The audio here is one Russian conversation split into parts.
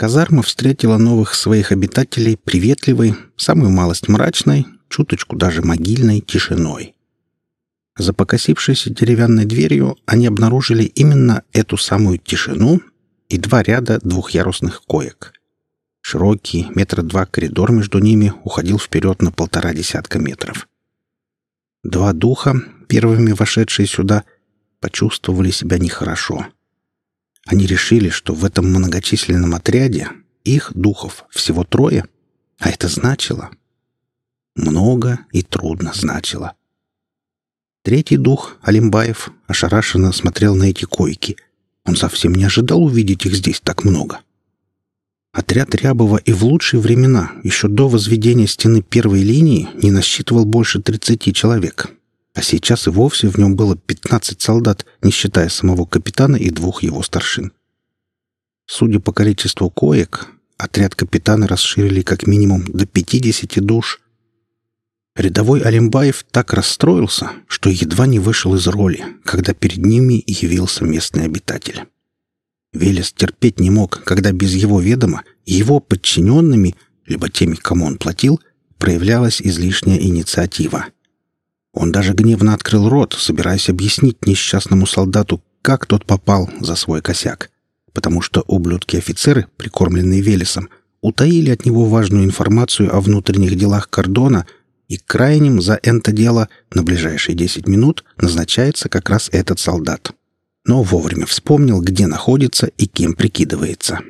Казарма встретила новых своих обитателей приветливой, самую малость мрачной, чуточку даже могильной тишиной. За покосившейся деревянной дверью они обнаружили именно эту самую тишину и два ряда двухъярусных коек. Широкий, метра два коридор между ними уходил вперед на полтора десятка метров. Два духа, первыми вошедшие сюда, почувствовали себя нехорошо. Они решили, что в этом многочисленном отряде их духов всего трое, а это значило... Много и трудно значило. Третий дух, Алимбаев, ошарашенно смотрел на эти койки. Он совсем не ожидал увидеть их здесь так много. Отряд Рябова и в лучшие времена, еще до возведения стены первой линии, не насчитывал больше 30 человек. А сейчас и вовсе в нем было 15 солдат, не считая самого капитана и двух его старшин. Судя по количеству коек, отряд капитана расширили как минимум до 50 душ. Рядовой Алимбаев так расстроился, что едва не вышел из роли, когда перед ними явился местный обитатель. Велес терпеть не мог, когда без его ведома его подчиненными, либо теми, кому он платил, проявлялась излишняя инициатива. Он даже гневно открыл рот, собираясь объяснить несчастному солдату, как тот попал за свой косяк, потому что ублюдки-офицеры, прикормленные Велесом, утаили от него важную информацию о внутренних делах кордона, и крайним за это дело на ближайшие десять минут назначается как раз этот солдат но вовремя вспомнил, где находится и кем прикидывается.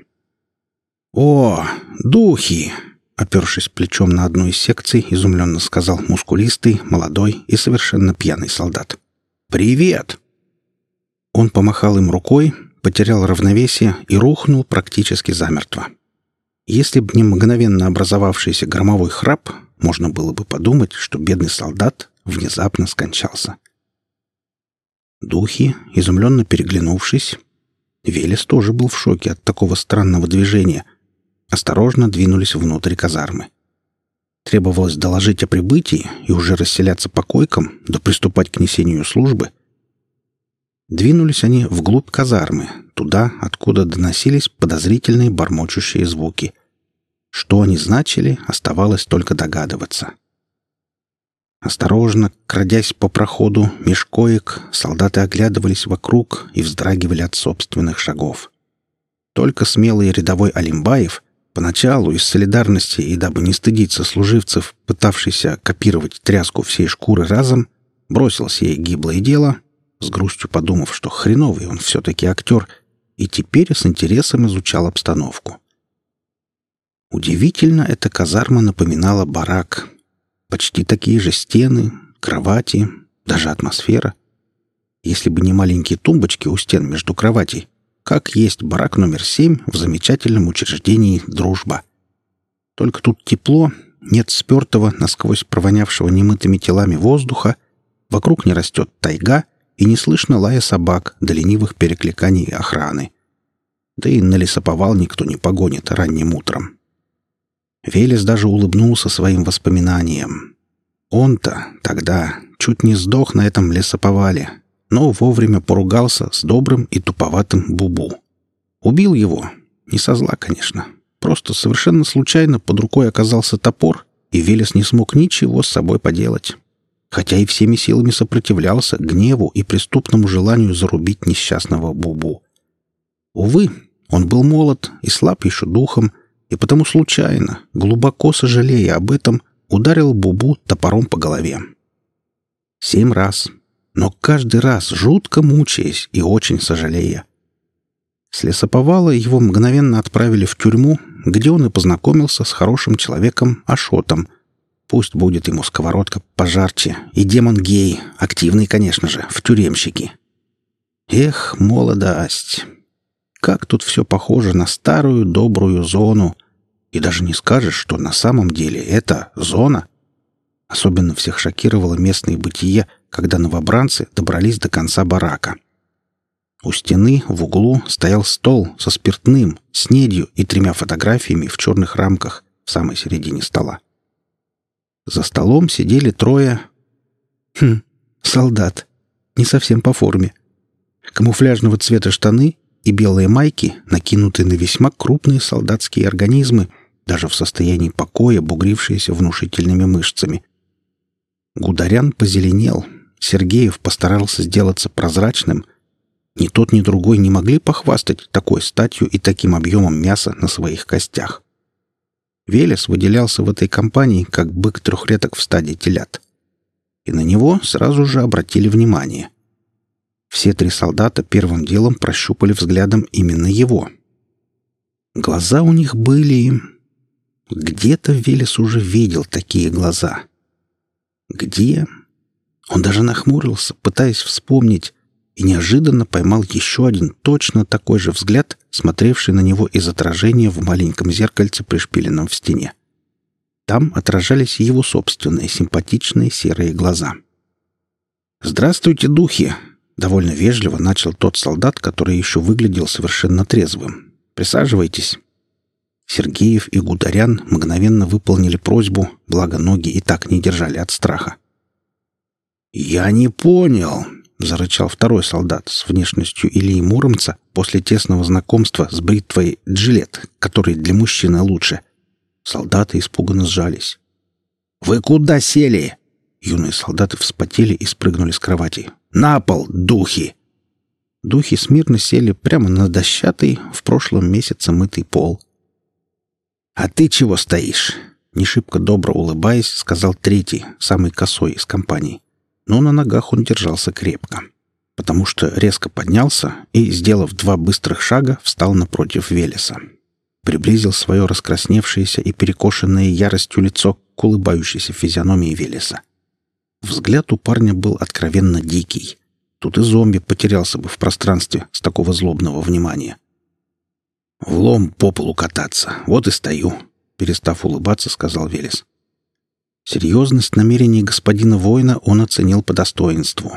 «О, духи!» — опершись плечом на одну из секций, изумленно сказал мускулистый, молодой и совершенно пьяный солдат. «Привет!» Он помахал им рукой, потерял равновесие и рухнул практически замертво. Если б не мгновенно образовавшийся громовой храп, можно было бы подумать, что бедный солдат внезапно скончался. Духи, изумленно переглянувшись, Велес тоже был в шоке от такого странного движения, осторожно двинулись внутрь казармы. Требовалось доложить о прибытии и уже расселяться по койкам, да приступать к несению службы. Двинулись они вглубь казармы, туда, откуда доносились подозрительные бормочущие звуки. Что они значили, оставалось только догадываться. Осторожно, крадясь по проходу меж коек, солдаты оглядывались вокруг и вздрагивали от собственных шагов. Только смелый рядовой Алимбаев, поначалу из солидарности и дабы не стыдиться служивцев, пытавшийся копировать тряску всей шкуры разом, бросил сие гиблое дело, с грустью подумав, что хреновый он все-таки актер, и теперь с интересом изучал обстановку. Удивительно, эта казарма напоминала барак, Почти такие же стены, кровати, даже атмосфера. Если бы не маленькие тумбочки у стен между кроватей, как есть барак номер семь в замечательном учреждении «Дружба». Только тут тепло, нет спертого, насквозь провонявшего немытыми телами воздуха, вокруг не растет тайга и не слышно лая собак до ленивых перекликаний охраны. Да и на лесоповал никто не погонит ранним утром. Велес даже улыбнулся своим воспоминаниям. Он-то тогда чуть не сдох на этом лесоповале, но вовремя поругался с добрым и туповатым Бубу. Убил его. Не со зла, конечно. Просто совершенно случайно под рукой оказался топор, и Велес не смог ничего с собой поделать. Хотя и всеми силами сопротивлялся гневу и преступному желанию зарубить несчастного Бубу. Увы, он был молод и слаб еще духом, и потому случайно, глубоко сожалея об этом, ударил Бубу топором по голове. Семь раз, но каждый раз жутко мучаясь и очень сожалея. С лесоповала его мгновенно отправили в тюрьму, где он и познакомился с хорошим человеком Ашотом. Пусть будет ему сковородка пожарче, и демон гей, активный, конечно же, в тюремщике. Эх, молодость! Как тут все похоже на старую добрую зону, и даже не скажешь, что на самом деле это зона. Особенно всех шокировало местное бытие, когда новобранцы добрались до конца барака. У стены в углу стоял стол со спиртным, снедью и тремя фотографиями в черных рамках в самой середине стола. За столом сидели трое... Хм, солдат. Не совсем по форме. Камуфляжного цвета штаны, и белые майки, накинутые на весьма крупные солдатские организмы, даже в состоянии покоя, бугрившиеся внушительными мышцами. Гударян позеленел. Сергеев постарался сделаться прозрачным. Ни тот, ни другой не могли похвастать такой статью и таким объемом мяса на своих костях. Велес выделялся в этой компании как бык трехлеток в стадии телят. И на него сразу же обратили внимание. Все три солдата первым делом прощупали взглядом именно его. Глаза у них были... Где-то Велес уже видел такие глаза. Где? Он даже нахмурился, пытаясь вспомнить, и неожиданно поймал еще один точно такой же взгляд, смотревший на него из отражения в маленьком зеркальце, пришпиленном в стене. Там отражались его собственные симпатичные серые глаза. «Здравствуйте, духи!» — довольно вежливо начал тот солдат, который еще выглядел совершенно трезвым. «Присаживайтесь». Сергеев и Гударян мгновенно выполнили просьбу, благо ноги и так не держали от страха. «Я не понял», — зарычал второй солдат с внешностью Ильи Муромца после тесного знакомства с бритвой «Джилет», который для мужчины лучше. Солдаты испуганно сжались. «Вы куда сели?» Юные солдаты вспотели и спрыгнули с кровати. «На пол, духи!» Духи смирно сели прямо на дощатый, в прошлом месяце мытый пол — «А ты чего стоишь?» Не шибко добро улыбаясь, сказал третий, самый косой из компании. Но на ногах он держался крепко, потому что резко поднялся и, сделав два быстрых шага, встал напротив Велеса. Приблизил свое раскрасневшееся и перекошенное яростью лицо к улыбающейся физиономии Велеса. Взгляд у парня был откровенно дикий. Тут и зомби потерялся бы в пространстве с такого злобного внимания. «Влом по полу кататься. Вот и стою», — перестав улыбаться, сказал Велес. Серьезность намерений господина воина он оценил по достоинству.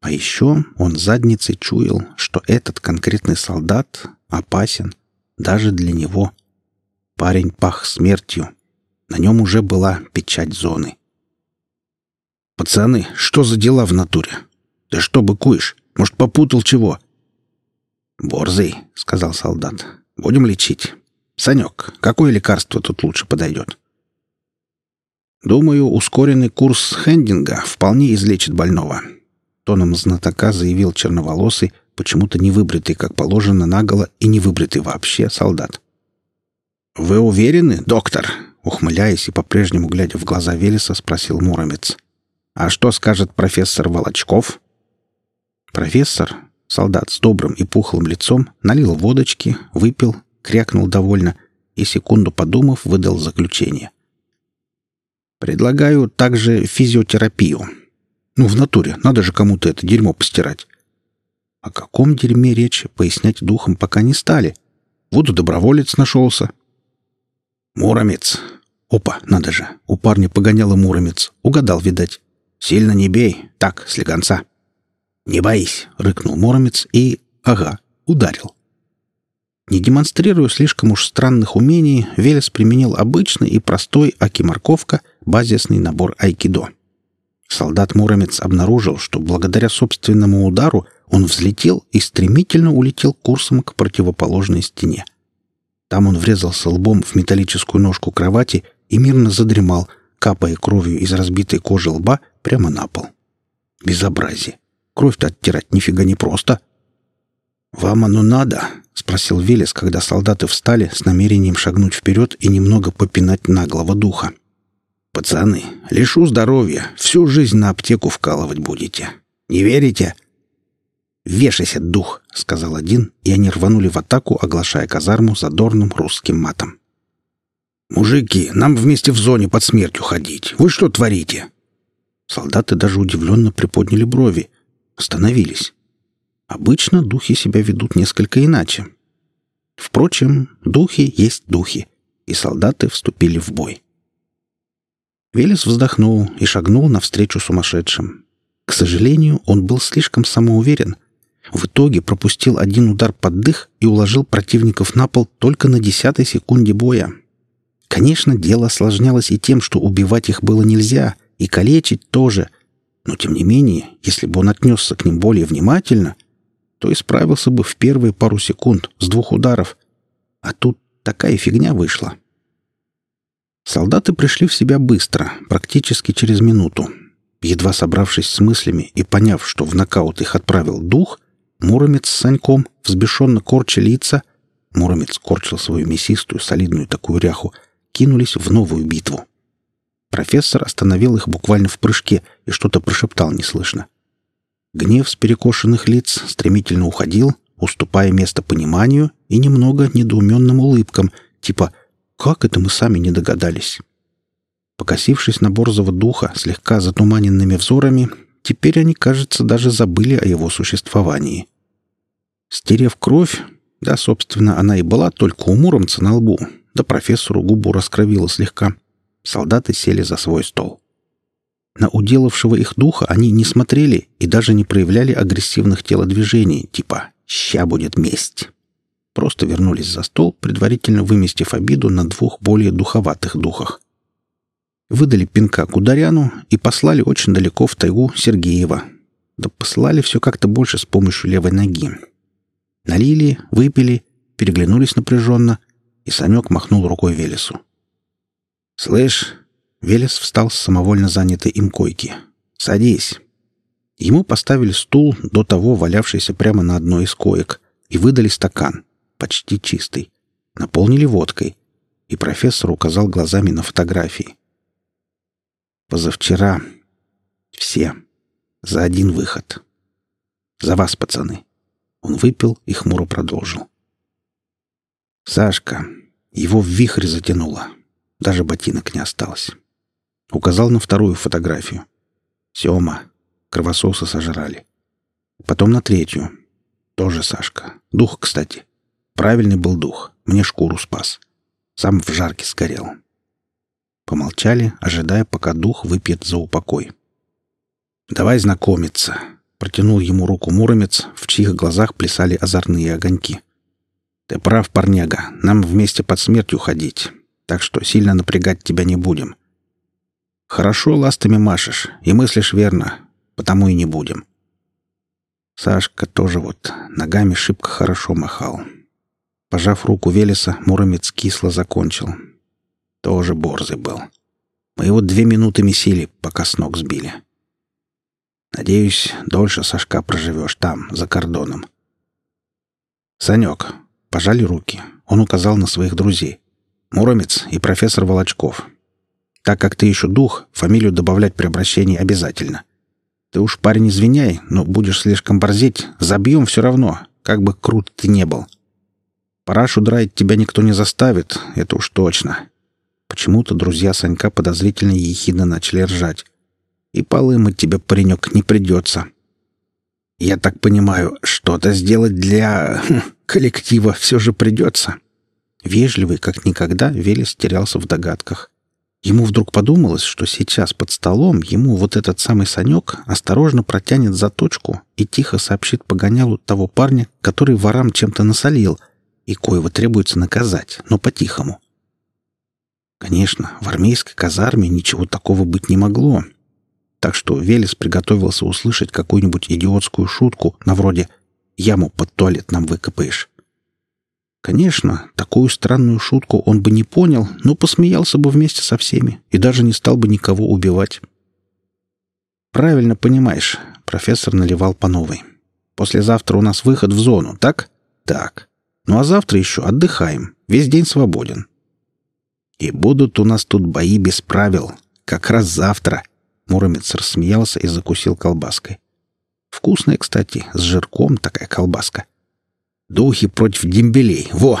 А еще он задницей чуял, что этот конкретный солдат опасен даже для него. Парень пах смертью. На нем уже была печать зоны. «Пацаны, что за дела в натуре? Да что быкуешь? Может, попутал чего?» «Борзый», — сказал солдат. Будем лечить. Санек, какое лекарство тут лучше подойдет? Думаю, ускоренный курс хендинга вполне излечит больного. Тоном знатока заявил черноволосый, почему-то не выбритый, как положено, наголо и не выбритый вообще солдат. «Вы уверены, доктор?» Ухмыляясь и по-прежнему глядя в глаза Велеса, спросил Муромец. «А что скажет профессор Волочков?» Профессор, Солдат с добрым и пухлым лицом налил водочки, выпил, крякнул довольно и, секунду подумав, выдал заключение. «Предлагаю также физиотерапию. Ну, в натуре, надо же кому-то это дерьмо постирать». О каком дерьме речь пояснять духом пока не стали. Вот доброволец нашелся. «Муромец!» Опа, надо же, у парня погоняло муромец. Угадал, видать. «Сильно не бей, так, слегонца». «Не боись!» — рыкнул Моромец и... Ага, ударил. Не демонстрируя слишком уж странных умений, Велес применил обычный и простой аки-морковка базисный набор айкидо. Солдат Муромец обнаружил, что благодаря собственному удару он взлетел и стремительно улетел курсом к противоположной стене. Там он врезался лбом в металлическую ножку кровати и мирно задремал, капая кровью из разбитой кожи лба прямо на пол. Безобразие! Кровь-то оттирать нифига не просто. «Вам оно надо?» — спросил Велес, когда солдаты встали с намерением шагнуть вперед и немного попинать наглого духа. «Пацаны, лишу здоровья, всю жизнь на аптеку вкалывать будете. Не верите?» «Вешайся, дух!» — сказал один, и они рванули в атаку, оглашая казарму задорным русским матом. «Мужики, нам вместе в зоне под смертью ходить. Вы что творите?» Солдаты даже удивленно приподняли брови, остановились. Обычно духи себя ведут несколько иначе. Впрочем, духи есть духи, и солдаты вступили в бой. Велес вздохнул и шагнул навстречу сумасшедшим. К сожалению, он был слишком самоуверен. В итоге пропустил один удар под дых и уложил противников на пол только на десятой секунде боя. Конечно, дело осложнялось и тем, что убивать их было нельзя, и калечить тоже — но, тем не менее, если бы он отнесся к ним более внимательно... то исправился бы в первые пару секунд с двух ударов. А тут такая фигня вышла. Солдаты пришли в себя быстро, практически через минуту. Едва собравшись с мыслями и поняв, что в нокаут их отправил дух, Муромец с Саньком взбешенно корча лица, Муромец корчил свою мясистую, солидную такую ряху, кинулись в новую битву. Профессор остановил их буквально в прыжке и что-то прошептал неслышно. Гнев с перекошенных лиц стремительно уходил, уступая место пониманию и немного недоуменным улыбкам, типа «Как это мы сами не догадались?» Покосившись на Борзого духа слегка затуманенными взорами, теперь они, кажется, даже забыли о его существовании. Стерев кровь, да, собственно, она и была только у Муромца на лбу, да профессору губу раскровила слегка, солдаты сели за свой стол. На уделавшего их духа они не смотрели и даже не проявляли агрессивных телодвижений, типа «ща будет месть». Просто вернулись за стол, предварительно выместив обиду на двух более духоватых духах. Выдали пинка Кударяну и послали очень далеко в тайгу Сергеева. Да послали все как-то больше с помощью левой ноги. Налили, выпили, переглянулись напряженно, и Санек махнул рукой Велесу. «Слышь, Велес встал с самовольно занятой им койки. «Садись». Ему поставили стул, до того валявшийся прямо на одной из коек, и выдали стакан, почти чистый. Наполнили водкой, и профессор указал глазами на фотографии. «Позавчера. Все. За один выход. За вас, пацаны». Он выпил и хмуро продолжил. «Сашка. Его в вихрь затянуло. Даже ботинок не осталось. Указал на вторую фотографию. Сема. Кровососы сожрали. Потом на третью. Тоже Сашка. Дух, кстати. Правильный был дух. Мне шкуру спас. Сам в жарке сгорел. Помолчали, ожидая, пока дух выпьет за упокой. «Давай знакомиться», — протянул ему руку Муромец, в чьих глазах плясали озорные огоньки. «Ты прав, парняга, нам вместе под смертью ходить, так что сильно напрягать тебя не будем. Хорошо ластами машешь и мыслишь верно, потому и не будем. Сашка тоже вот ногами шибко хорошо махал. Пожав руку Велеса, Муромец кисло закончил. Тоже борзый был. Мы его две минуты месили, пока с ног сбили. Надеюсь, дольше Сашка проживешь там, за кордоном. Санек, пожали руки. Он указал на своих друзей. Муромец и профессор Волочков. Так как ты еще дух, фамилию добавлять при обращении обязательно. Ты уж, парень, извиняй, но будешь слишком борзеть, забьем все равно, как бы крут ты не был. Парашу драить тебя никто не заставит, это уж точно. Почему-то друзья Санька подозрительно ехидно начали ржать. И полы мыть тебе, паренек, не придется. Я так понимаю, что-то сделать для хм, коллектива все же придется. Вежливый, как никогда, Велес терялся в догадках. Ему вдруг подумалось, что сейчас под столом ему вот этот самый Санек осторожно протянет заточку и тихо сообщит погонялу того парня, который ворам чем-то насолил, и коего требуется наказать, но по-тихому. Конечно, в армейской казарме ничего такого быть не могло. Так что Велес приготовился услышать какую-нибудь идиотскую шутку на вроде «яму под туалет нам выкопаешь». Конечно, такую странную шутку он бы не понял, но посмеялся бы вместе со всеми и даже не стал бы никого убивать. «Правильно понимаешь», — профессор наливал по новой. «Послезавтра у нас выход в зону, так?» «Так. Ну а завтра еще отдыхаем. Весь день свободен». «И будут у нас тут бои без правил. Как раз завтра», — Муромец рассмеялся и закусил колбаской. «Вкусная, кстати, с жирком такая колбаска». Духи против дембелей. Во!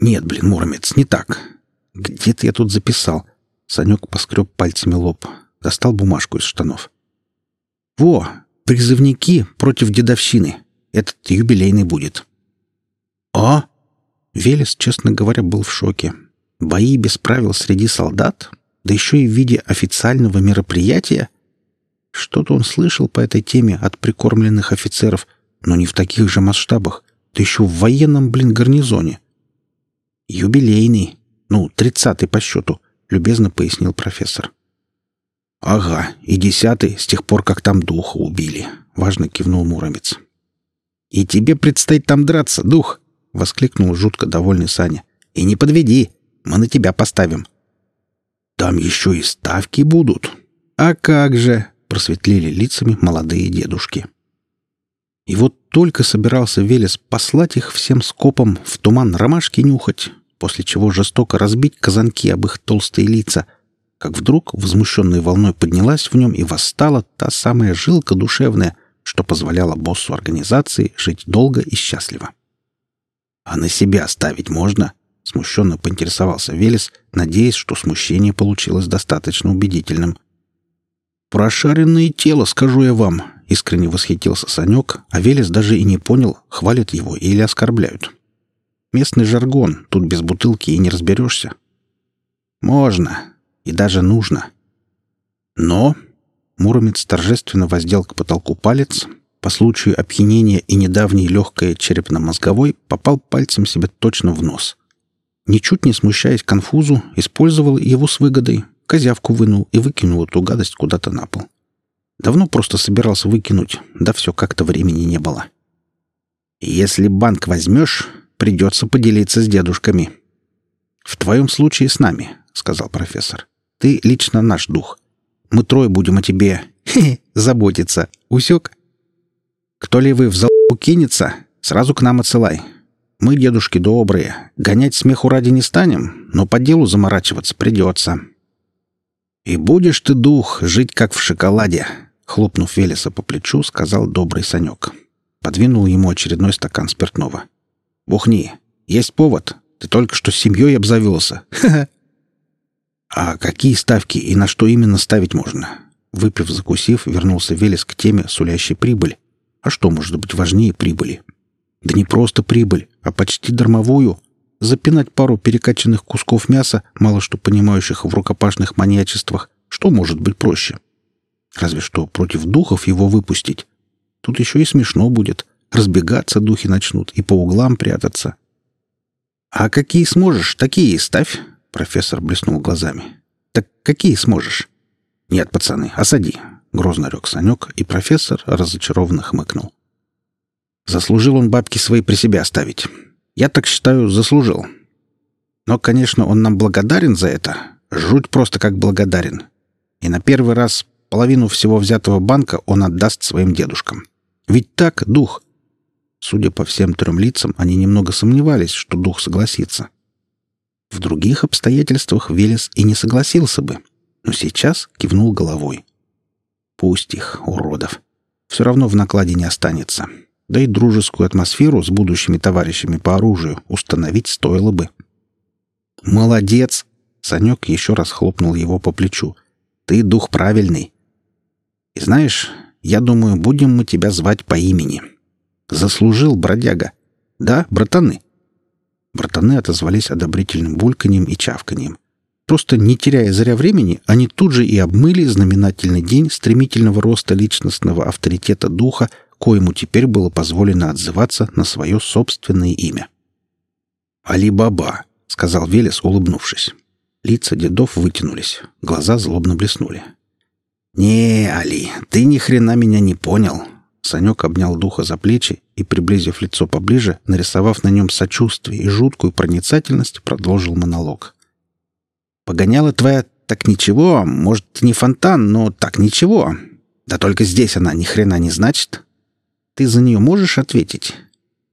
Нет, блин, Муромец, не так. Где-то я тут записал. Санек поскреб пальцами лоб. Достал бумажку из штанов. Во! Призывники против дедовщины. Этот юбилейный будет. А? Велес, честно говоря, был в шоке. Бои без правил среди солдат? Да еще и в виде официального мероприятия? Что-то он слышал по этой теме от прикормленных офицеров, но не в таких же масштабах, да еще в военном, блин, гарнизоне. Юбилейный, ну, тридцатый по счету, любезно пояснил профессор. Ага, и десятый с тех пор, как там духа убили, важно кивнул Муромец. «И тебе предстоит там драться, дух!» — воскликнул жутко довольный Саня. «И не подведи, мы на тебя поставим». «Там еще и ставки будут». «А как же!» — просветлели лицами молодые дедушки. И вот только собирался Велес послать их всем скопом в туман ромашки нюхать, после чего жестоко разбить казанки об их толстые лица, как вдруг возмущенной волной поднялась в нем и восстала та самая жилка душевная, что позволяла боссу организации жить долго и счастливо. «А на себя оставить можно?» — смущенно поинтересовался Велес, надеясь, что смущение получилось достаточно убедительным. «Прошаренное тело, скажу я вам», — искренне восхитился Санек, а Велес даже и не понял, хвалят его или оскорбляют. Местный жаргон, тут без бутылки и не разберешься. Можно. И даже нужно. Но Муромец торжественно воздел к потолку палец, по случаю опьянения и недавней легкой черепно-мозговой попал пальцем себе точно в нос. Ничуть не смущаясь конфузу, использовал его с выгодой, козявку вынул и выкинул эту гадость куда-то на пол. Давно просто собирался выкинуть, да все как-то времени не было. «Если банк возьмешь, придется поделиться с дедушками». «В твоем случае с нами», — сказал профессор. «Ты лично наш дух. Мы трое будем о тебе заботиться. Усек? Кто ли вы в залу кинется, сразу к нам отсылай. Мы, дедушки, добрые. Гонять смеху ради не станем, но по делу заморачиваться придется». «И будешь ты, дух, жить как в шоколаде», — хлопнув Велеса по плечу, сказал добрый Санек. Подвинул ему очередной стакан спиртного. «Бухни. Есть повод. Ты только что с семьей обзавелся. Ха-ха!» «А какие ставки и на что именно ставить можно?» Выпив, закусив, вернулся Велес к теме сулящей прибыль. А что может быть важнее прибыли? Да не просто прибыль, а почти дармовую. Запинать пару перекачанных кусков мяса, мало что понимающих в рукопашных маньячествах, что может быть проще? Разве что против духов его выпустить. Тут еще и смешно будет. Разбегаться духи начнут и по углам прятаться. «А какие сможешь, такие и ставь», — профессор блеснул глазами. «Так какие сможешь?» «Нет, пацаны, осади», — грозно рёк Санек, и профессор разочарованно хмыкнул. «Заслужил он бабки свои при себе оставить. Я так считаю, заслужил. Но, конечно, он нам благодарен за это. Жуть просто как благодарен. И на первый раз половину всего взятого банка он отдаст своим дедушкам. Ведь так, дух?» Судя по всем трем лицам, они немного сомневались, что дух согласится. В других обстоятельствах Велес и не согласился бы, но сейчас кивнул головой. Пусть их, уродов. Все равно в накладе не останется. Да и дружескую атмосферу с будущими товарищами по оружию установить стоило бы. «Молодец!» — Санек еще раз хлопнул его по плечу. «Ты дух правильный. И знаешь, я думаю, будем мы тебя звать по имени». Заслужил, бродяга. Да, братаны?» Братаны отозвались одобрительным бульканьем и чавканьем. Просто не теряя зря времени, они тут же и обмыли знаменательный день стремительного роста личностного авторитета духа, коему теперь было позволено отзываться на свое собственное имя. «Али-Баба», — сказал Велес, улыбнувшись. Лица дедов вытянулись, глаза злобно блеснули. «Не, Али, ты ни хрена меня не понял. Санек обнял духа за плечи и, приблизив лицо поближе, нарисовав на нем сочувствие и жуткую проницательность, продолжил монолог. «Погоняла твоя так ничего, может, не фонтан, но так ничего. Да только здесь она ни хрена не значит. Ты за нее можешь ответить?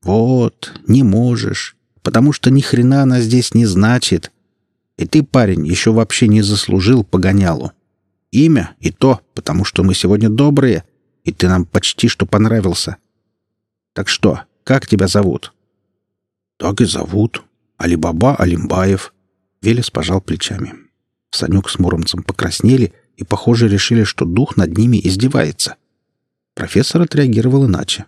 Вот, не можешь, потому что ни хрена она здесь не значит. И ты, парень, еще вообще не заслужил погонялу. Имя и то, потому что мы сегодня добрые — и ты нам почти что понравился. Так что, как тебя зовут?» «Так и зовут. Алибаба Алимбаев». Велес пожал плечами. Санек с Муромцем покраснели и, похоже, решили, что дух над ними издевается. Профессор отреагировал иначе.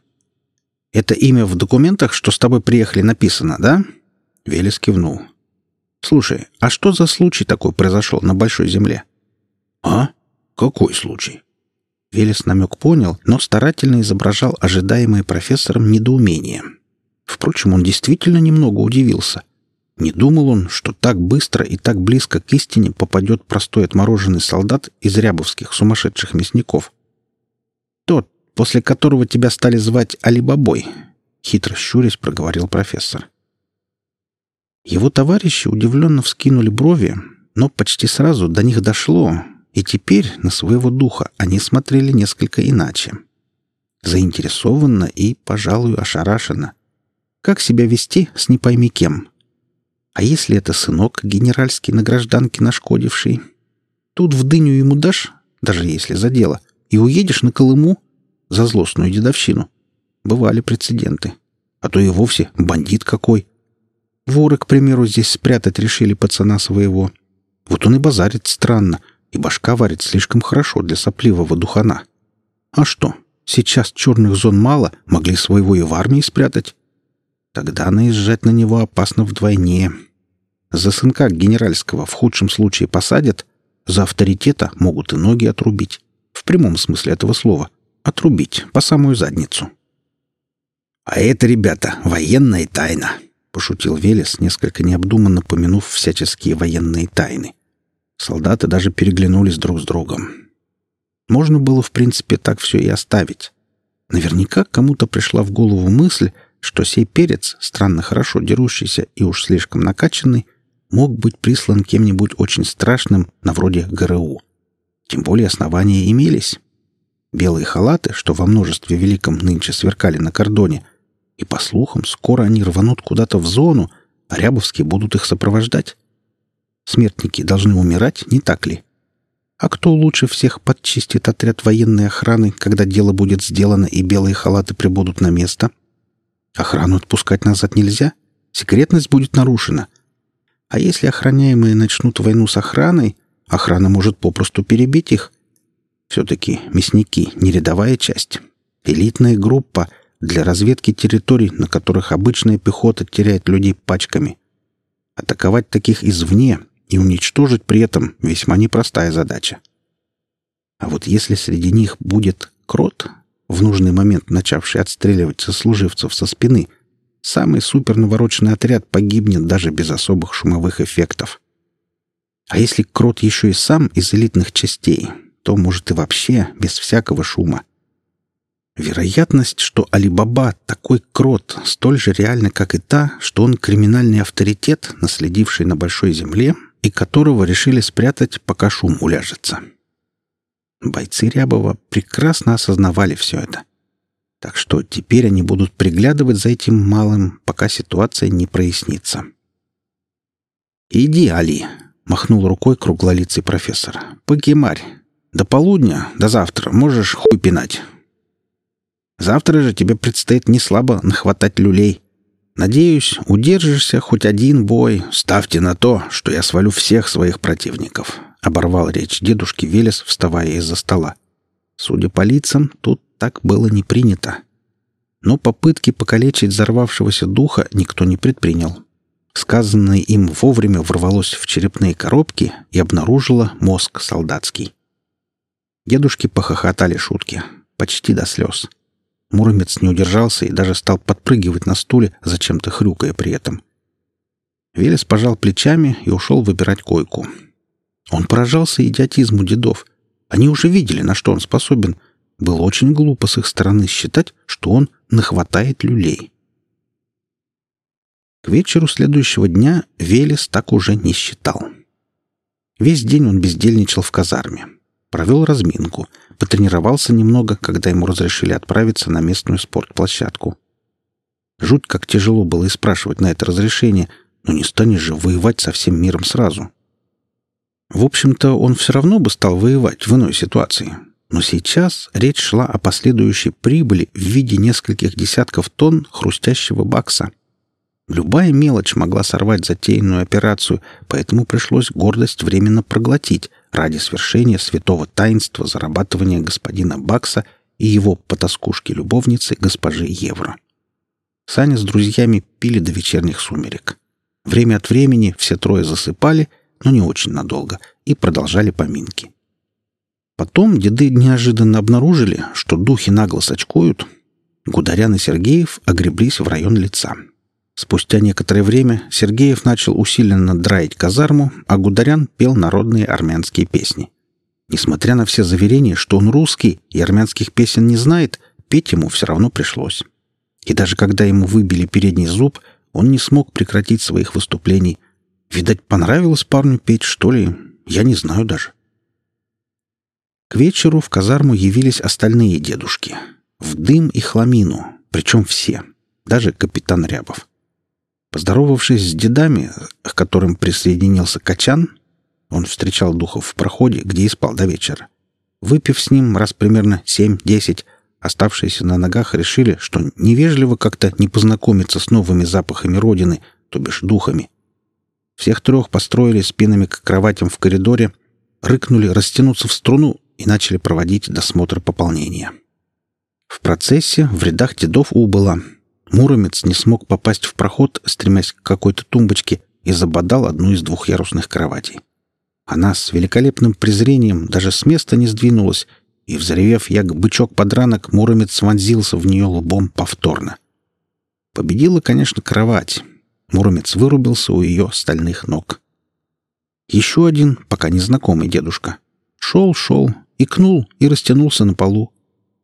«Это имя в документах, что с тобой приехали, написано, да?» Велес кивнул. «Слушай, а что за случай такой произошел на Большой Земле?» «А? Какой случай?» Велес намек понял, но старательно изображал ожидаемое профессором недоумение. Впрочем, он действительно немного удивился. Не думал он, что так быстро и так близко к истине попадет простой отмороженный солдат из рябовских сумасшедших мясников. «Тот, после которого тебя стали звать Алибабой», хитро щурясь проговорил профессор. Его товарищи удивленно вскинули брови, но почти сразу до них дошло, и теперь на своего духа они смотрели несколько иначе. Заинтересованно и, пожалуй, ошарашенно. Как себя вести с не пойми кем? А если это сынок генеральский на гражданке нашкодивший? Тут в дыню ему дашь, даже если за дело, и уедешь на Колыму за злостную дедовщину. Бывали прецеденты. А то и вовсе бандит какой. Воры, к примеру, здесь спрятать решили пацана своего. Вот он и базарит странно, и башка варит слишком хорошо для сопливого духана. А что, сейчас черных зон мало, могли своего и в армии спрятать? Тогда наезжать на него опасно вдвойне. За сынка генеральского в худшем случае посадят, за авторитета могут и ноги отрубить. В прямом смысле этого слова. Отрубить по самую задницу. «А это, ребята, военная тайна», — пошутил Велес, несколько необдуманно помянув всяческие военные тайны. Солдаты даже переглянулись друг с другом. Можно было, в принципе, так все и оставить. Наверняка кому-то пришла в голову мысль, что сей перец, странно хорошо дерущийся и уж слишком накачанный, мог быть прислан кем-нибудь очень страшным, на вроде ГРУ. Тем более основания имелись. Белые халаты, что во множестве великом нынче сверкали на кордоне, и, по слухам, скоро они рванут куда-то в зону, а рябовские будут их сопровождать. Смертники должны умирать, не так ли? А кто лучше всех подчистит отряд военной охраны, когда дело будет сделано и белые халаты прибудут на место? Охрану отпускать назад нельзя. Секретность будет нарушена. А если охраняемые начнут войну с охраной, охрана может попросту перебить их. Все-таки мясники — не рядовая часть. Элитная группа для разведки территорий, на которых обычная пехота теряет людей пачками. Атаковать таких извне и уничтожить при этом весьма непростая задача. А вот если среди них будет крот, в нужный момент начавший отстреливать сослуживцев со спины, самый супернавороченный отряд погибнет даже без особых шумовых эффектов. А если крот еще и сам из элитных частей, то, может, и вообще без всякого шума. Вероятность, что Алибаба такой крот, столь же реальна, как и та, что он криминальный авторитет, наследивший на большой земле и которого решили спрятать, пока шум уляжется. Бойцы Рябова прекрасно осознавали все это. Так что теперь они будут приглядывать за этим малым, пока ситуация не прояснится. «Иди, Али!» — махнул рукой круглолицый профессор. «Покемарь! До полудня, до завтра можешь хуй пинать. Завтра же тебе предстоит не слабо нахватать люлей. Надеюсь, удержишься хоть один бой. Ставьте на то, что я свалю всех своих противников. Оборвал речь дедушки Велес, вставая из-за стола. Судя по лицам, тут так было не принято. Но попытки покалечить взорвавшегося духа никто не предпринял. Сказанное им вовремя ворвалось в черепные коробки и обнаружило мозг солдатский. Дедушки похохотали шутки, почти до слез. Муромец не удержался и даже стал подпрыгивать на стуле, зачем-то хрюкая при этом. Велес пожал плечами и ушел выбирать койку. Он поражался идиотизму дедов. Они уже видели, на что он способен. Было очень глупо с их стороны считать, что он нахватает люлей. К вечеру следующего дня Велес так уже не считал. Весь день он бездельничал в казарме. Провел разминку, потренировался немного, когда ему разрешили отправиться на местную спортплощадку. Жуть, как тяжело было и спрашивать на это разрешение, но не станешь же воевать со всем миром сразу. В общем-то, он все равно бы стал воевать в иной ситуации. Но сейчас речь шла о последующей прибыли в виде нескольких десятков тонн хрустящего бакса. Любая мелочь могла сорвать затеянную операцию, поэтому пришлось гордость временно проглотить ради свершения святого таинства зарабатывания господина Бакса и его потаскушки-любовницы госпожи Евро. Саня с друзьями пили до вечерних сумерек. Время от времени все трое засыпали — но не очень надолго, и продолжали поминки. Потом деды неожиданно обнаружили, что духи нагло сочкуют. Гударян и Сергеев огреблись в район лица. Спустя некоторое время Сергеев начал усиленно драить казарму, а Гударян пел народные армянские песни. Несмотря на все заверения, что он русский и армянских песен не знает, петь ему все равно пришлось. И даже когда ему выбили передний зуб, он не смог прекратить своих выступлений. Видать, понравилось парню петь, что ли, я не знаю даже. К вечеру в казарму явились остальные дедушки. В дым и хламину, причем все, даже капитан Рябов. Поздоровавшись с дедами, к которым присоединился Качан, он встречал духов в проходе, где и спал до вечера. Выпив с ним раз примерно семь-десять, оставшиеся на ногах решили, что невежливо как-то не познакомиться с новыми запахами Родины, то бишь духами. Всех трех построили спинами к кроватям в коридоре, рыкнули растянуться в струну и начали проводить досмотр пополнения. В процессе в рядах дедов убыло. Муромец не смог попасть в проход, стремясь к какой-то тумбочке, и забодал одну из двухъярусных кроватей. Она с великолепным презрением даже с места не сдвинулась, и, взревев як бычок-подранок, Муромец вонзился в нее лбом повторно. Победила, конечно, кровать. Муромец вырубился у ее стальных ног. Еще один, пока незнакомый дедушка. Шел-шел, икнул и растянулся на полу.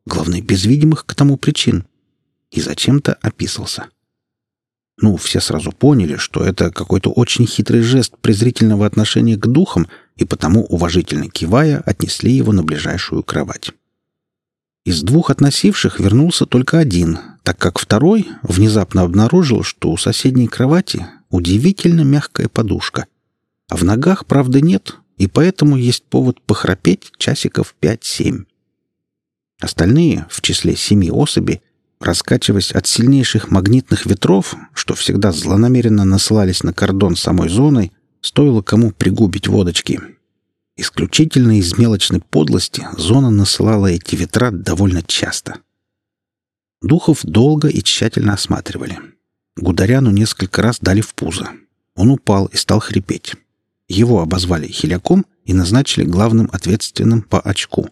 Главное, без видимых к тому причин. И зачем-то описался. Ну, все сразу поняли, что это какой-то очень хитрый жест презрительного отношения к духам, и потому, уважительно кивая, отнесли его на ближайшую кровать. Из двух относивших вернулся только один, так как второй внезапно обнаружил, что у соседней кровати удивительно мягкая подушка. А в ногах, правда, нет, и поэтому есть повод похрапеть часиков пять-семь. Остальные, в числе семи особей, Раскачиваясь от сильнейших магнитных ветров, что всегда злонамеренно насылались на кордон самой зоной, стоило кому пригубить водочки. Исключительно из мелочной подлости зона насылала эти ветра довольно часто. Духов долго и тщательно осматривали. Гударяну несколько раз дали в пузо. Он упал и стал хрипеть. Его обозвали хиляком и назначили главным ответственным по очку.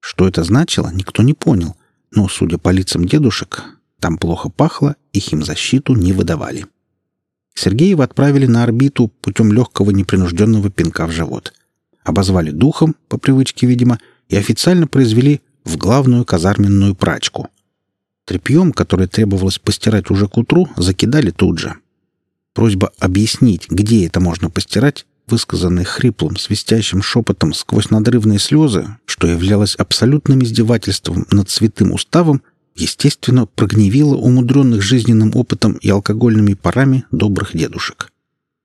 Что это значило, никто не понял — но, судя по лицам дедушек, там плохо пахло и химзащиту не выдавали. Сергеева отправили на орбиту путем легкого непринужденного пинка в живот. Обозвали духом, по привычке, видимо, и официально произвели в главную казарменную прачку. Тряпьем, которое требовалось постирать уже к утру, закидали тут же. Просьба объяснить, где это можно постирать, высказанный хриплым, свистящим шепотом сквозь надрывные слезы, что являлось абсолютным издевательством над святым уставом, естественно, прогневило умудренных жизненным опытом и алкогольными парами добрых дедушек.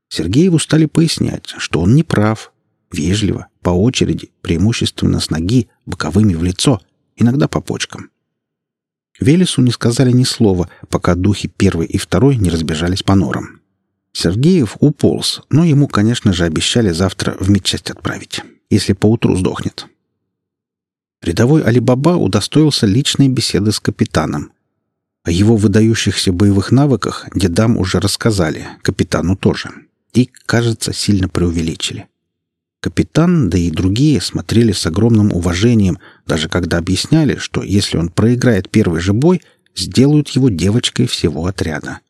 Сергееву стали пояснять, что он не прав, вежливо, по очереди, преимущественно с ноги, боковыми в лицо, иногда по почкам. Велесу не сказали ни слова, пока духи первый и второй не разбежались по норам. Сергеев уполз, но ему, конечно же, обещали завтра в медчасть отправить, если поутру сдохнет. Рядовой Алибаба удостоился личной беседы с капитаном. О его выдающихся боевых навыках дедам уже рассказали, капитану тоже. И, кажется, сильно преувеличили. Капитан, да и другие смотрели с огромным уважением, даже когда объясняли, что если он проиграет первый же бой, сделают его девочкой всего отряда.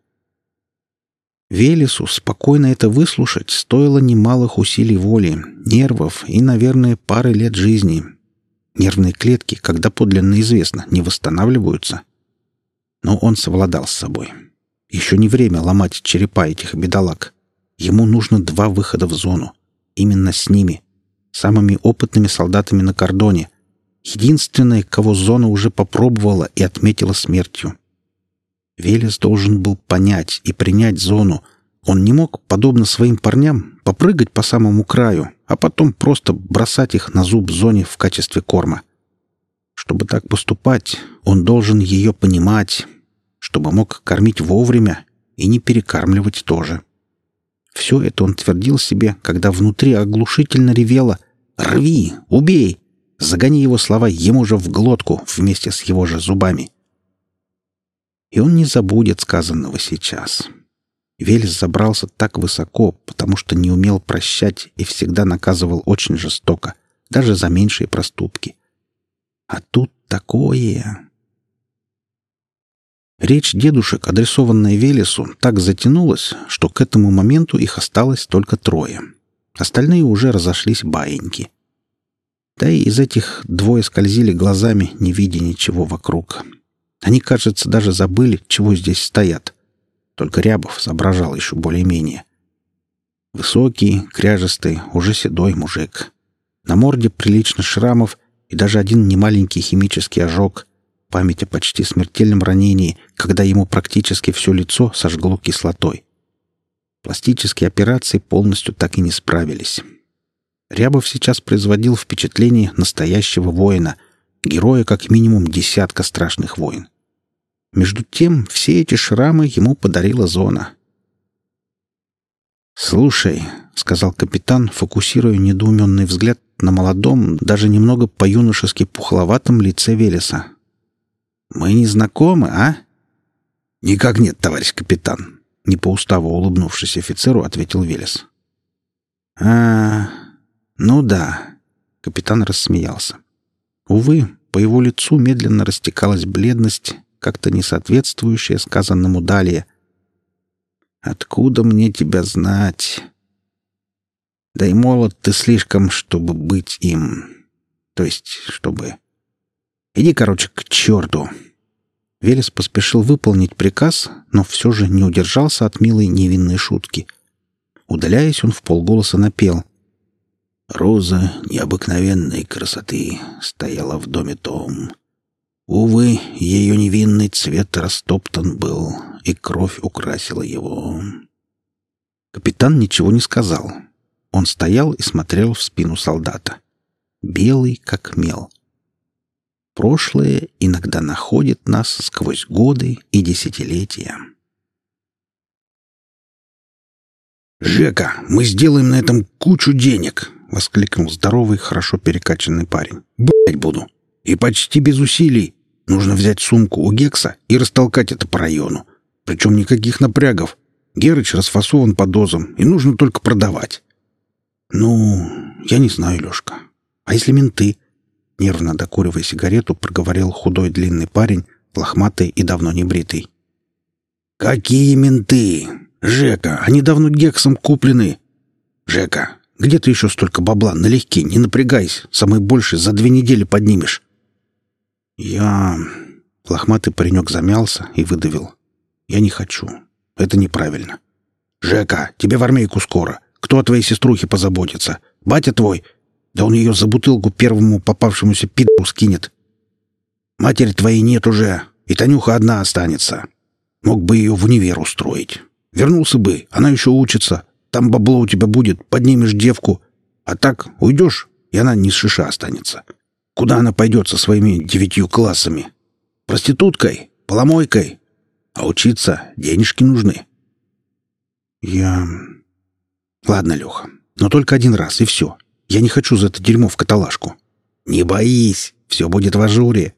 Велесу спокойно это выслушать стоило немалых усилий воли, нервов и, наверное, пары лет жизни. Нервные клетки, когда подлинно известно, не восстанавливаются. Но он совладал с собой. Еще не время ломать черепа этих бедолаг. Ему нужно два выхода в зону. Именно с ними. Самыми опытными солдатами на кордоне. Единственное, кого зона уже попробовала и отметила смертью. Велес должен был понять и принять зону. Он не мог, подобно своим парням, попрыгать по самому краю, а потом просто бросать их на зуб зоне в качестве корма. Чтобы так поступать, он должен ее понимать, чтобы мог кормить вовремя и не перекармливать тоже. Все это он твердил себе, когда внутри оглушительно ревело «Рви! Убей!» Загони его слова ему же в глотку вместе с его же зубами и он не забудет сказанного сейчас. Велес забрался так высоко, потому что не умел прощать и всегда наказывал очень жестоко, даже за меньшие проступки. А тут такое... Речь дедушек, адресованная Велесу, так затянулась, что к этому моменту их осталось только трое. Остальные уже разошлись баиньки. Да и из этих двое скользили глазами, не видя ничего вокруг. Они, кажется, даже забыли, чего здесь стоят. Только Рябов соображал еще более-менее. Высокий, кряжестый, уже седой мужик. На морде прилично шрамов и даже один немаленький химический ожог. Память о почти смертельном ранении, когда ему практически все лицо сожгло кислотой. Пластические операции полностью так и не справились. Рябов сейчас производил впечатление настоящего воина, героя как минимум десятка страшных войн. Между тем, все эти шрамы ему подарила зона. «Слушай», — сказал капитан, фокусируя недоуменный взгляд на молодом, даже немного по-юношески пухловатом лице Велеса. «Мы не знакомы, а?» «Никак нет, товарищ капитан», — не по уставу улыбнувшись офицеру, ответил Велес. «А, ну да», — капитан рассмеялся. Увы, по его лицу медленно растекалась бледность, как-то не соответствующая сказанному далее. «Откуда мне тебя знать?» Да и молод ты слишком, чтобы быть им. То есть, чтобы... Иди, короче, к черту. Велес поспешил выполнить приказ, но все же не удержался от милой невинной шутки. Удаляясь, он в полголоса напел. «Роза необыкновенной красоты стояла в доме том. Увы, ее невинный цвет растоптан был, и кровь украсила его». Капитан ничего не сказал, он стоял и смотрел в спину солдата. Белый, как мел. Прошлое иногда находит нас сквозь годы и десятилетия. «Жека, мы сделаем на этом кучу денег!» — воскликнул здоровый, хорошо перекачанный парень. «Блять буду! И почти без усилий! Нужно взять сумку у Гекса и растолкать это по району. Причем никаких напрягов. Герыч расфасован по дозам, и нужно только продавать. «Ну, я не знаю, Лёшка. А если менты?» Нервно докуривая сигарету, проговорил худой длинный парень, лохматый и давно не бритый. «Какие менты? Жека, они давно Гексом куплены. Жека, где ты еще столько бабла? Налегке, не напрягайся. Самый больший за две недели поднимешь». «Я...» Лохматый паренек замялся и выдавил. «Я не хочу. Это неправильно». «Жека, тебе в армейку скоро. Кто о твоей сеструхе позаботится? Батя твой? Да он ее за бутылку первому попавшемуся пидору скинет. Матери твоей нет уже, и Танюха одна останется. Мог бы ее в универ устроить. Вернулся бы, она еще учится. Там бабло у тебя будет, поднимешь девку. А так уйдешь, и она не с шиша останется. Куда она пойдет со своими девятью классами? Проституткой? Поломойкой? А учиться денежки нужны. Я Ладно, Леха, но только один раз, и все. Я не хочу за это дерьмо в каталажку. Не боись, все будет в ажуре.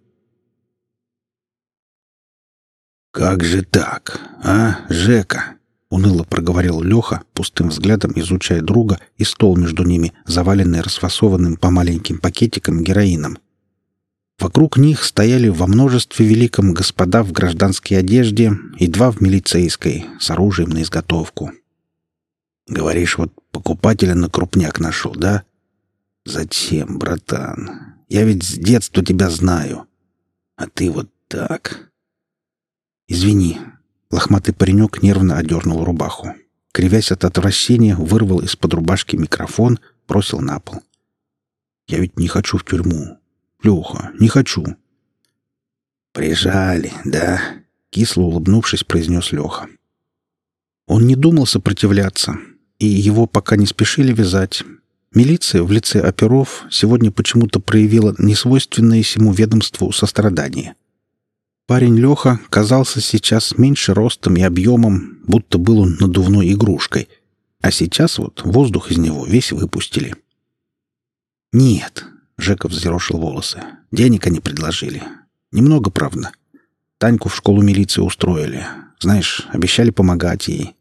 Как же так, а, Жека? Уныло проговорил Леха, пустым взглядом изучая друга и стол между ними, заваленный расфасованным по маленьким пакетикам героином. Вокруг них стояли во множестве великом господа в гражданской одежде и два в милицейской с оружием на изготовку. Говоришь, вот покупателя на крупняк нашел, да? Зачем, братан? Я ведь с детства тебя знаю. А ты вот так. Извини. Лохматый паренек нервно одернул рубаху. Кривясь от отвращения, вырвал из-под рубашки микрофон, бросил на пол. Я ведь не хочу в тюрьму. Леха, не хочу. Прижали, да? Кисло улыбнувшись, произнес Леха. Он не думал сопротивляться, и его пока не спешили вязать. Милиция в лице оперов сегодня почему-то проявила несвойственное всему ведомству сострадание. Парень Леха казался сейчас меньше ростом и объемом, будто был он надувной игрушкой, а сейчас вот воздух из него весь выпустили. «Нет», — Жеков взъерошил волосы, — «денег они предложили. Немного, правда. Таньку в школу милиции устроили. Знаешь, обещали помогать ей.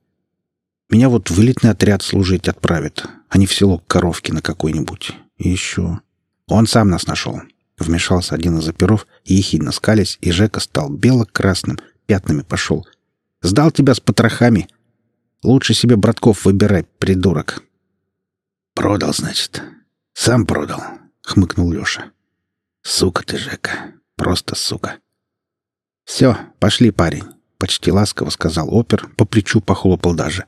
Меня вот в элитный отряд служить отправят, а не в село Коровки на какой-нибудь. И еще... Он сам нас нашел. Вмешался один из оперов, ехидно скались, и Жека стал бело-красным, пятнами пошел. «Сдал тебя с потрохами. Лучше себе братков выбирай, придурок». «Продал, значит. Сам продал», — хмыкнул Леша. «Сука ты, Жека. Просто сука». «Все, пошли, парень», — почти ласково сказал опер, по плечу похлопал даже.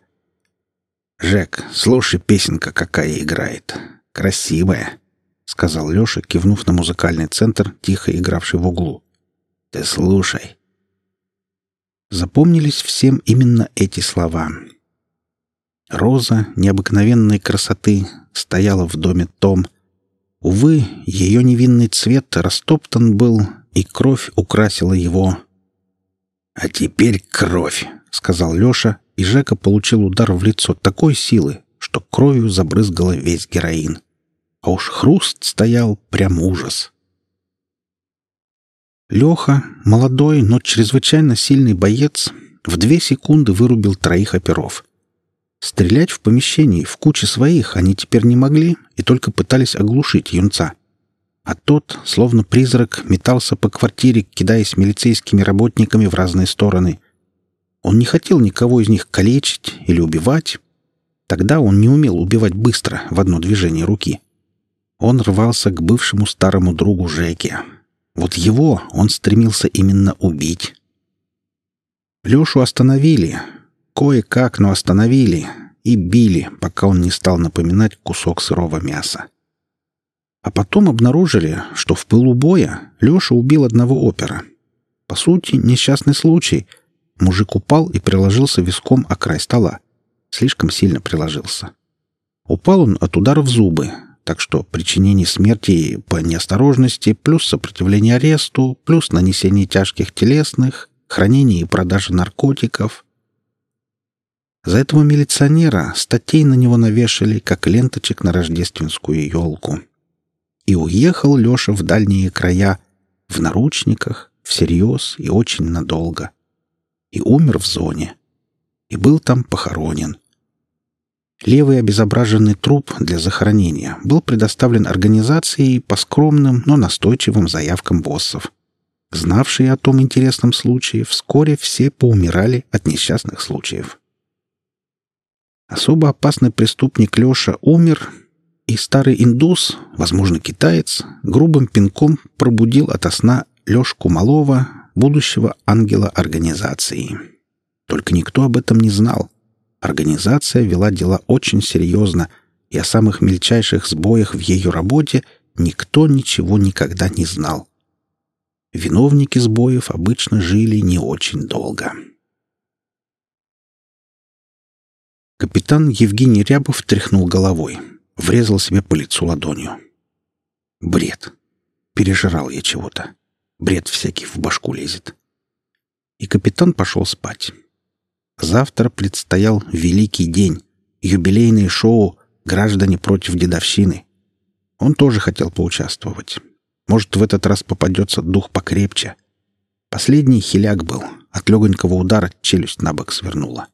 «Жек, слушай, песенка какая играет. Красивая», — сказал Леша, кивнув на музыкальный центр, тихо игравший в углу. «Ты слушай». Запомнились всем именно эти слова. Роза необыкновенной красоты стояла в доме Том. Увы, ее невинный цвет растоптан был, и кровь украсила его. «А теперь кровь», — сказал Леша, и Жека получил удар в лицо такой силы, что кровью забрызгало весь героин. А уж хруст стоял прям ужас. Леха, молодой, но чрезвычайно сильный боец, в две секунды вырубил троих оперов. Стрелять в помещении в куче своих они теперь не могли и только пытались оглушить юнца. А тот, словно призрак, метался по квартире, кидаясь милицейскими работниками в разные стороны. Он не хотел никого из них калечить или убивать. Тогда он не умел убивать быстро, в одно движение руки. Он рвался к бывшему старому другу Жеке. Вот его он стремился именно убить. Лешу остановили, Кое-как, но остановили и били, пока он не стал напоминать кусок сырого мяса. А потом обнаружили, что в пылу боя Леша убил одного опера. По сути, несчастный случай. Мужик упал и приложился виском о край стола. Слишком сильно приложился. Упал он от удара в зубы, так что причинение смерти по неосторожности, плюс сопротивление аресту, плюс нанесение тяжких телесных, хранение и продажа наркотиков, за этого милиционера статей на него навешали, как ленточек на рождественскую елку. И уехал Леша в дальние края, в наручниках, всерьез и очень надолго. И умер в зоне. И был там похоронен. Левый обезображенный труп для захоронения был предоставлен организации по скромным, но настойчивым заявкам боссов. Знавшие о том интересном случае, вскоре все поумирали от несчастных случаев. Особо опасный преступник Леша умер, и старый индус, возможно, китаец, грубым пинком пробудил ото сна Лешку Малова, будущего ангела организации. Только никто об этом не знал. Организация вела дела очень серьезно, и о самых мельчайших сбоях в ее работе никто ничего никогда не знал. Виновники сбоев обычно жили не очень долго. Капитан Евгений Рябов тряхнул головой, врезал себе по лицу ладонью. Бред. Пережрал я чего-то. Бред всякий в башку лезет. И капитан пошел спать. Завтра предстоял великий день, юбилейное шоу «Граждане против дедовщины». Он тоже хотел поучаствовать. Может, в этот раз попадется дух покрепче. Последний хиляк был. От легонького удара челюсть на бок свернула.